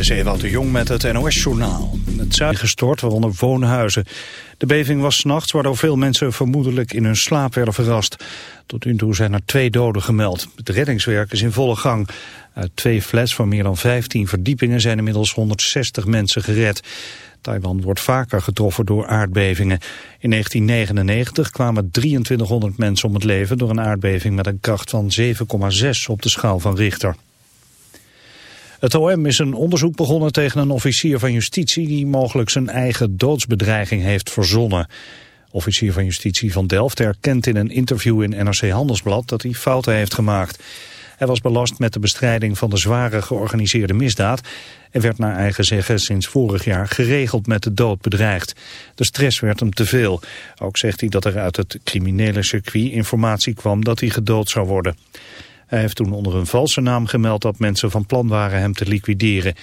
is Ewout de Jong met het NOS-journaal. Het zuid gestort, waaronder woonhuizen. De beving was s'nachts, waardoor veel mensen vermoedelijk in hun slaap werden verrast. Tot nu toe zijn er twee doden gemeld. Het reddingswerk is in volle gang. Uit twee flats van meer dan 15 verdiepingen zijn inmiddels 160 mensen gered. Taiwan wordt vaker getroffen door aardbevingen. In 1999 kwamen 2300 mensen om het leven door een aardbeving met een kracht van 7,6 op de schaal van Richter. Het OM is een onderzoek begonnen tegen een officier van justitie die mogelijk zijn eigen doodsbedreiging heeft verzonnen. Officier van justitie van Delft erkent in een interview in NRC Handelsblad dat hij fouten heeft gemaakt. Hij was belast met de bestrijding van de zware georganiseerde misdaad en werd naar eigen zeggen sinds vorig jaar geregeld met de dood bedreigd. De stress werd hem te veel. Ook zegt hij dat er uit het criminele circuit informatie kwam dat hij gedood zou worden. Hij heeft toen onder een valse naam gemeld dat mensen van plan waren hem te liquideren.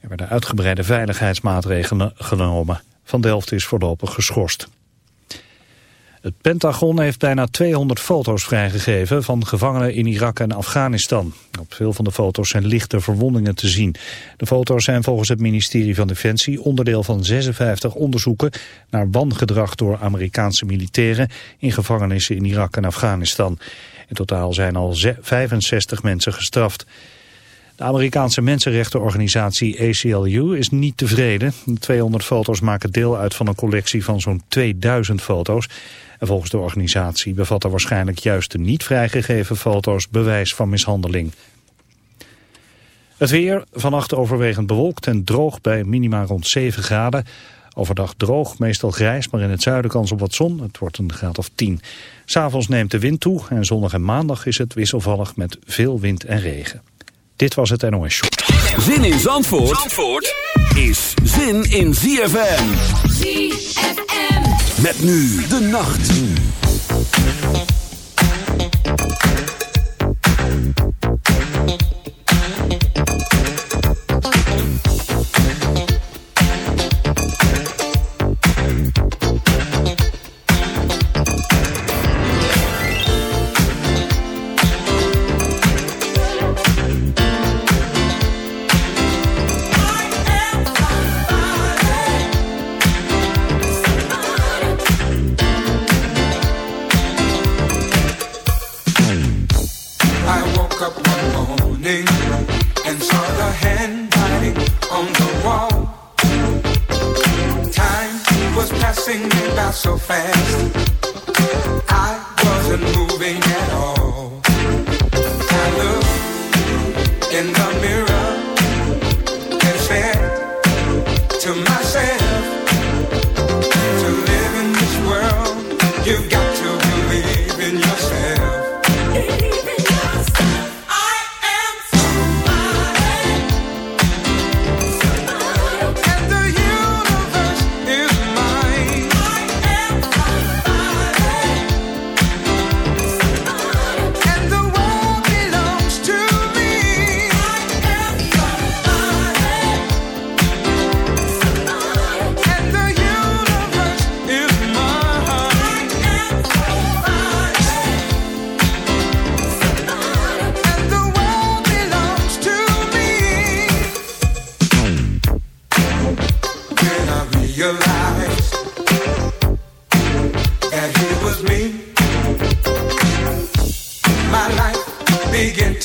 Er werden uitgebreide veiligheidsmaatregelen genomen. Van Delft is voorlopig geschorst. Het Pentagon heeft bijna 200 foto's vrijgegeven van gevangenen in Irak en Afghanistan. Op veel van de foto's zijn lichte verwondingen te zien. De foto's zijn volgens het ministerie van Defensie onderdeel van 56 onderzoeken naar wangedrag door Amerikaanse militairen in gevangenissen in Irak en Afghanistan. In totaal zijn al 65 mensen gestraft. De Amerikaanse mensenrechtenorganisatie ACLU is niet tevreden. De 200 foto's maken deel uit van een collectie van zo'n 2000 foto's. En volgens de organisatie bevatten waarschijnlijk juist de niet vrijgegeven foto's bewijs van mishandeling. Het weer, vannacht overwegend bewolkt en droog bij minima rond 7 graden. Overdag droog, meestal grijs, maar in het zuiden kans op wat zon. Het wordt een graad of 10. S'avonds neemt de wind toe en zondag en maandag is het wisselvallig met veel wind en regen. Dit was het NOS Show. Zin in Zandvoort, Zandvoort is zin in ZFM. ZFM. Met nu de nacht.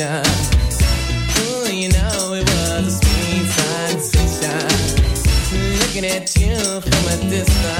Ooh, you know it was a sweet sensation. Looking at you from a distance.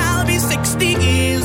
be 60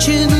Watching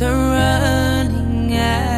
are running out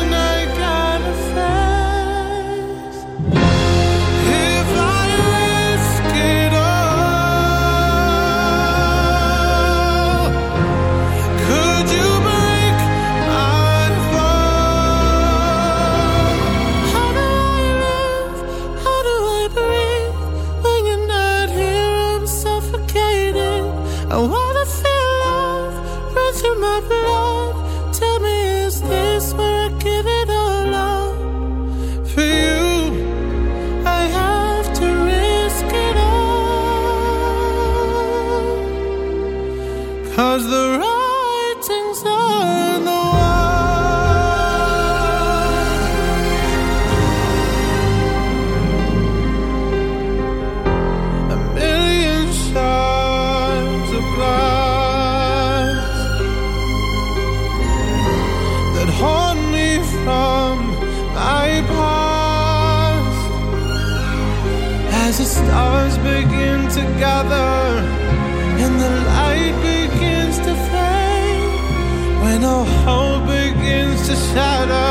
to shadow.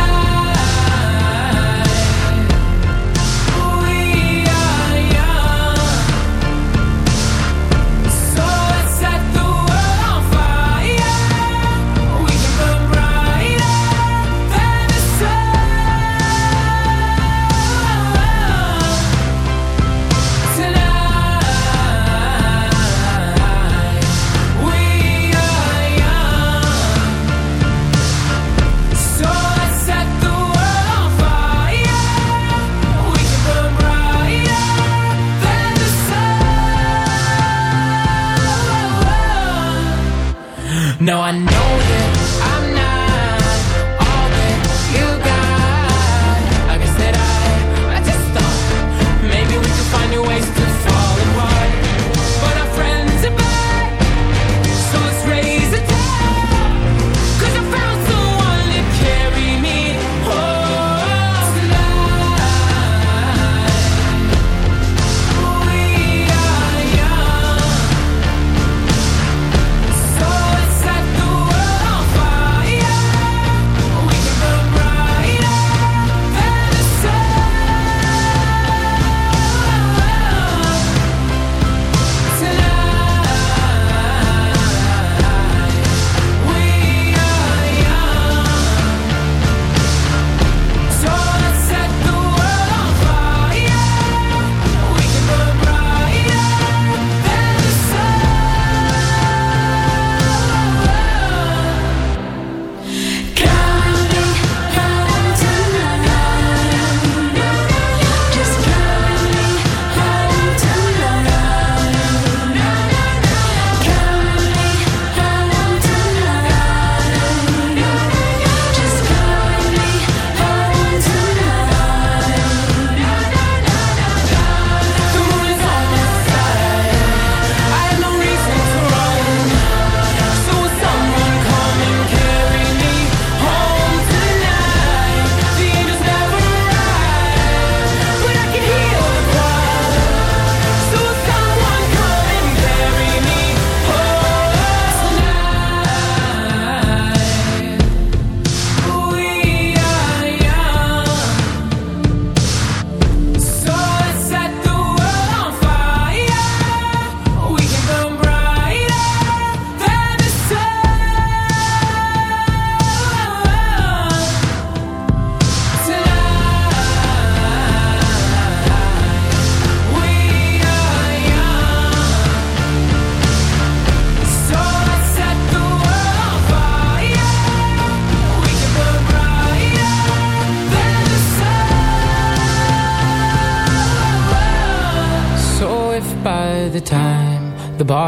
No, I know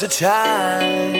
the time.